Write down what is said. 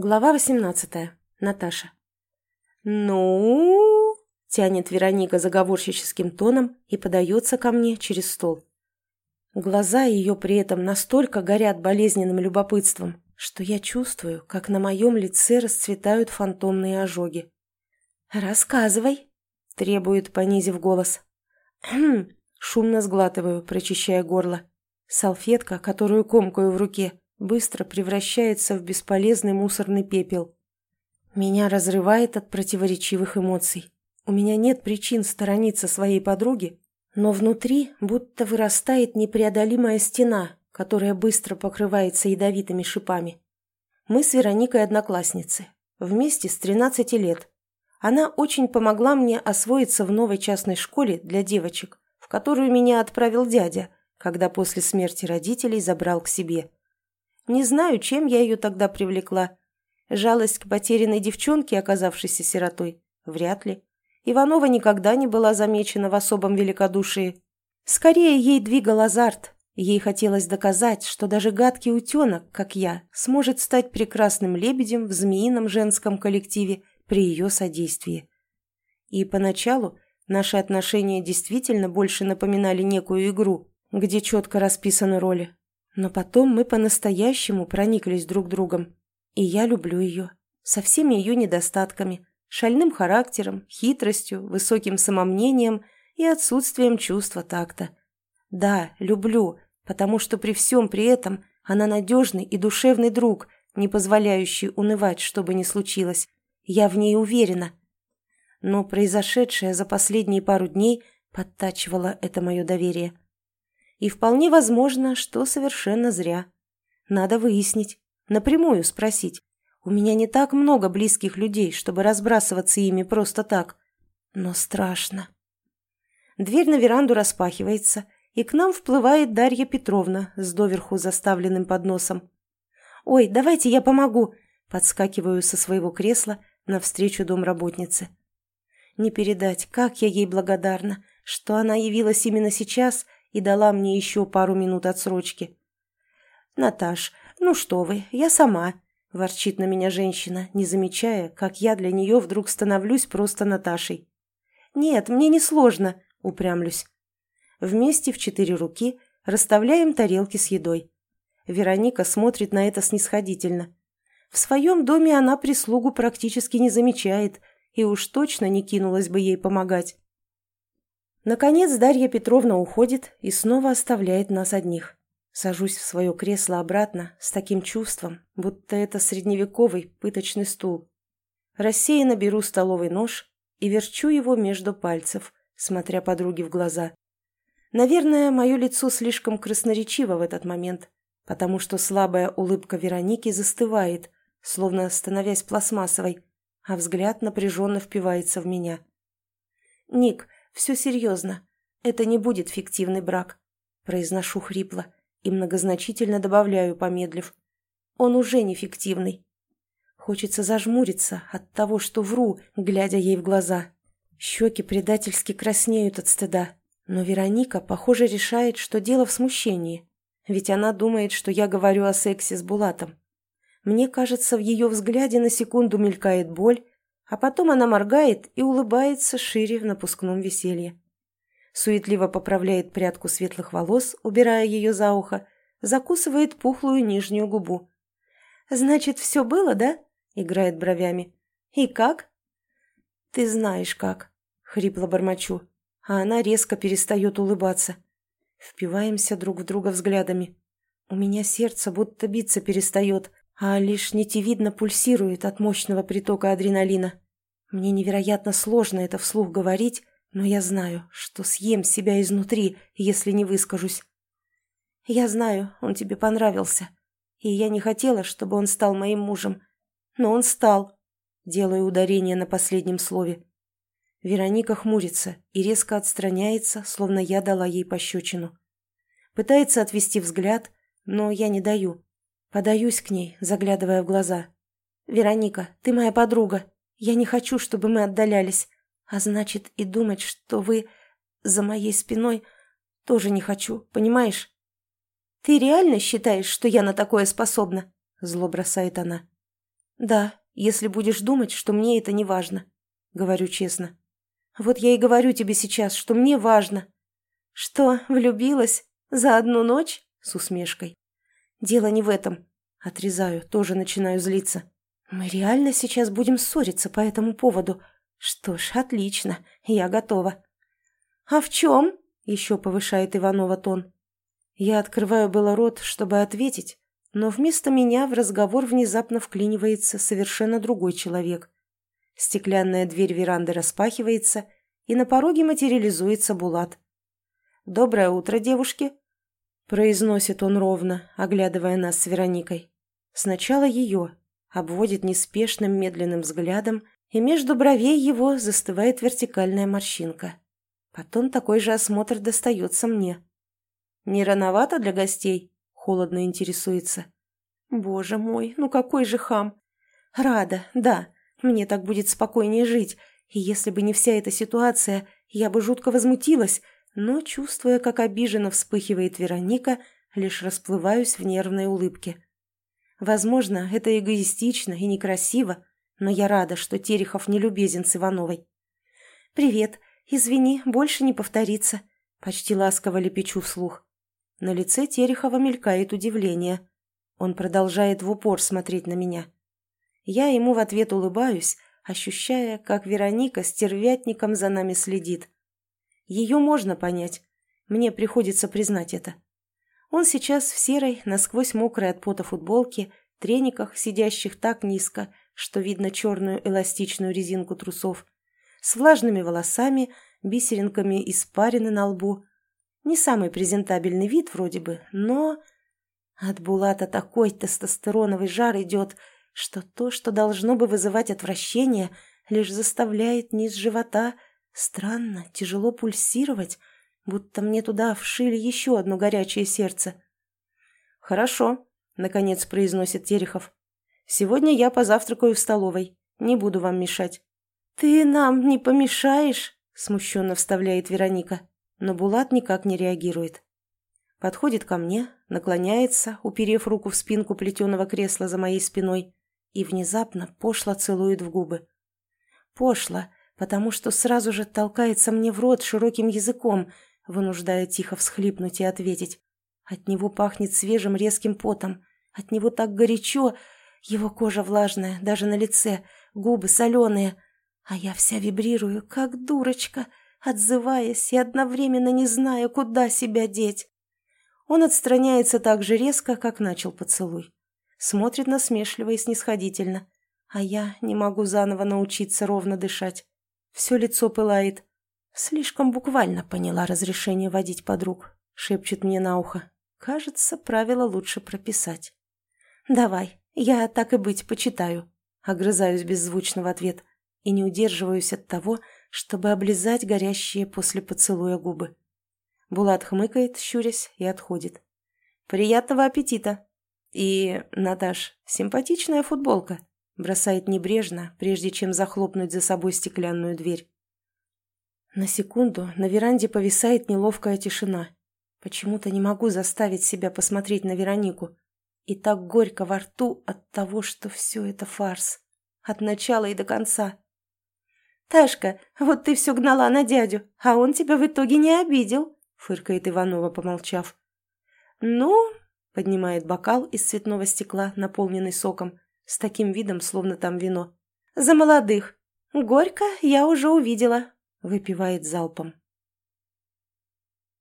Глава восемнадцатая. Наташа. «Ну?» – тянет Вероника заговорщическим тоном и подается ко мне через стол. Глаза ее при этом настолько горят болезненным любопытством, что я чувствую, как на моем лице расцветают фантомные ожоги. «Рассказывай», – требует, понизив голос. «Хм», – шумно сглатываю, прочищая горло. Салфетка, которую комкаю в руке, быстро превращается в бесполезный мусорный пепел. Меня разрывает от противоречивых эмоций. У меня нет причин сторониться своей подруги, но внутри будто вырастает непреодолимая стена, которая быстро покрывается ядовитыми шипами. Мы с Вероникой одноклассницы, вместе с 13 лет. Она очень помогла мне освоиться в новой частной школе для девочек, в которую меня отправил дядя, когда после смерти родителей забрал к себе. Не знаю, чем я ее тогда привлекла. Жалость к потерянной девчонке, оказавшейся сиротой? Вряд ли. Иванова никогда не была замечена в особом великодушии. Скорее, ей двигал азарт. Ей хотелось доказать, что даже гадкий утенок, как я, сможет стать прекрасным лебедем в змеином женском коллективе при ее содействии. И поначалу наши отношения действительно больше напоминали некую игру, где четко расписаны роли. Но потом мы по-настоящему прониклись друг другом. И я люблю ее. Со всеми ее недостатками. Шальным характером, хитростью, высоким самомнением и отсутствием чувства такта. Да, люблю, потому что при всем при этом она надежный и душевный друг, не позволяющий унывать, что бы ни случилось. Я в ней уверена. Но произошедшее за последние пару дней подтачивало это мое доверие. И вполне возможно, что совершенно зря. Надо выяснить, напрямую спросить. У меня не так много близких людей, чтобы разбрасываться ими просто так. Но страшно. Дверь на веранду распахивается, и к нам вплывает Дарья Петровна с доверху заставленным подносом. «Ой, давайте я помогу!» Подскакиваю со своего кресла навстречу домработнице. Не передать, как я ей благодарна, что она явилась именно сейчас – и дала мне еще пару минут отсрочки. «Наташ, ну что вы, я сама», – ворчит на меня женщина, не замечая, как я для нее вдруг становлюсь просто Наташей. «Нет, мне не сложно», – упрямлюсь. Вместе в четыре руки расставляем тарелки с едой. Вероника смотрит на это снисходительно. В своем доме она прислугу практически не замечает и уж точно не кинулась бы ей помогать. Наконец Дарья Петровна уходит и снова оставляет нас одних. Сажусь в свое кресло обратно с таким чувством, будто это средневековый пыточный стул. Рассеянно беру столовый нож и верчу его между пальцев, смотря подруге в глаза. Наверное, мое лицо слишком красноречиво в этот момент, потому что слабая улыбка Вероники застывает, словно становясь пластмассовой, а взгляд напряженно впивается в меня. «Ник, все серьезно. Это не будет фиктивный брак. Произношу хрипло и многозначительно добавляю, помедлив. Он уже не фиктивный. Хочется зажмуриться от того, что вру, глядя ей в глаза. Щеки предательски краснеют от стыда. Но Вероника, похоже, решает, что дело в смущении. Ведь она думает, что я говорю о сексе с Булатом. Мне кажется, в ее взгляде на секунду мелькает боль, а потом она моргает и улыбается шире в напускном веселье. Суетливо поправляет прядку светлых волос, убирая ее за ухо, закусывает пухлую нижнюю губу. «Значит, все было, да?» — играет бровями. «И как?» «Ты знаешь как», — хрипло бормочу, а она резко перестает улыбаться. Впиваемся друг в друга взглядами. У меня сердце будто биться перестает, а лишь нитевидно пульсирует от мощного притока адреналина. Мне невероятно сложно это вслух говорить, но я знаю, что съем себя изнутри, если не выскажусь. Я знаю, он тебе понравился, и я не хотела, чтобы он стал моим мужем, но он стал. Делаю ударение на последнем слове. Вероника хмурится и резко отстраняется, словно я дала ей пощечину. Пытается отвести взгляд, но я не даю. Подаюсь к ней, заглядывая в глаза. «Вероника, ты моя подруга. Я не хочу, чтобы мы отдалялись. А значит, и думать, что вы за моей спиной, тоже не хочу, понимаешь?» «Ты реально считаешь, что я на такое способна?» Зло бросает она. «Да, если будешь думать, что мне это не важно», — говорю честно. «Вот я и говорю тебе сейчас, что мне важно». «Что, влюбилась? За одну ночь?» — с усмешкой. «Дело не в этом». Отрезаю, тоже начинаю злиться. «Мы реально сейчас будем ссориться по этому поводу. Что ж, отлично, я готова». «А в чем?» — еще повышает Иванова тон. Я открываю было рот, чтобы ответить, но вместо меня в разговор внезапно вклинивается совершенно другой человек. Стеклянная дверь веранды распахивается, и на пороге материализуется Булат. «Доброе утро, девушки!» Произносит он ровно, оглядывая нас с Вероникой. Сначала ее, обводит неспешным медленным взглядом, и между бровей его застывает вертикальная морщинка. Потом такой же осмотр достается мне. «Не рановато для гостей?» Холодно интересуется. Боже мой, ну какой же хам. Рада, да, мне так будет спокойнее жить. И если бы не вся эта ситуация, я бы жутко возмутилась, но, чувствуя, как обиженно вспыхивает Вероника, лишь расплываюсь в нервной улыбке. Возможно, это эгоистично и некрасиво, но я рада, что Терехов не любезен с Ивановой. «Привет. Извини, больше не повторится», — почти ласково лепечу вслух. На лице Терехова мелькает удивление. Он продолжает в упор смотреть на меня. Я ему в ответ улыбаюсь, ощущая, как Вероника стервятником за нами следит. Ее можно понять. Мне приходится признать это. Он сейчас в серой, насквозь мокрой от пота футболке, трениках, сидящих так низко, что видно черную эластичную резинку трусов, с влажными волосами, бисеринками испарины на лбу, не самый презентабельный вид вроде бы, но... От Булата такой тестостероновый жар идет, что то, что должно бы вызывать отвращение, лишь заставляет низ живота странно, тяжело пульсировать, будто мне туда вшили еще одно горячее сердце. «Хорошо», — наконец произносит Терехов. «Сегодня я позавтракаю в столовой. Не буду вам мешать». «Ты нам не помешаешь?» — смущенно вставляет Вероника но Булат никак не реагирует. Подходит ко мне, наклоняется, уперев руку в спинку плетеного кресла за моей спиной, и внезапно пошло целует в губы. Пошло, потому что сразу же толкается мне в рот широким языком, вынуждая тихо всхлипнуть и ответить. От него пахнет свежим резким потом, от него так горячо, его кожа влажная, даже на лице, губы соленые, а я вся вибрирую, как дурочка — отзываясь и одновременно не зная, куда себя деть. Он отстраняется так же резко, как начал поцелуй. Смотрит насмешливо и снисходительно. А я не могу заново научиться ровно дышать. Все лицо пылает. Слишком буквально поняла разрешение водить подруг. Шепчет мне на ухо. Кажется, правила лучше прописать. «Давай, я так и быть почитаю», — огрызаюсь беззвучно в ответ и не удерживаюсь от того, чтобы облизать горящие после поцелуя губы. Булат хмыкает, щурясь, и отходит. «Приятного аппетита!» «И, Наташ, симпатичная футболка», бросает небрежно, прежде чем захлопнуть за собой стеклянную дверь. На секунду на веранде повисает неловкая тишина. Почему-то не могу заставить себя посмотреть на Веронику. И так горько во рту от того, что все это фарс. От начала и до конца. «Ташка, вот ты все гнала на дядю, а он тебя в итоге не обидел», — фыркает Иванова, помолчав. «Ну...» — поднимает бокал из цветного стекла, наполненный соком, с таким видом, словно там вино. «За молодых. Горько я уже увидела», — выпивает залпом.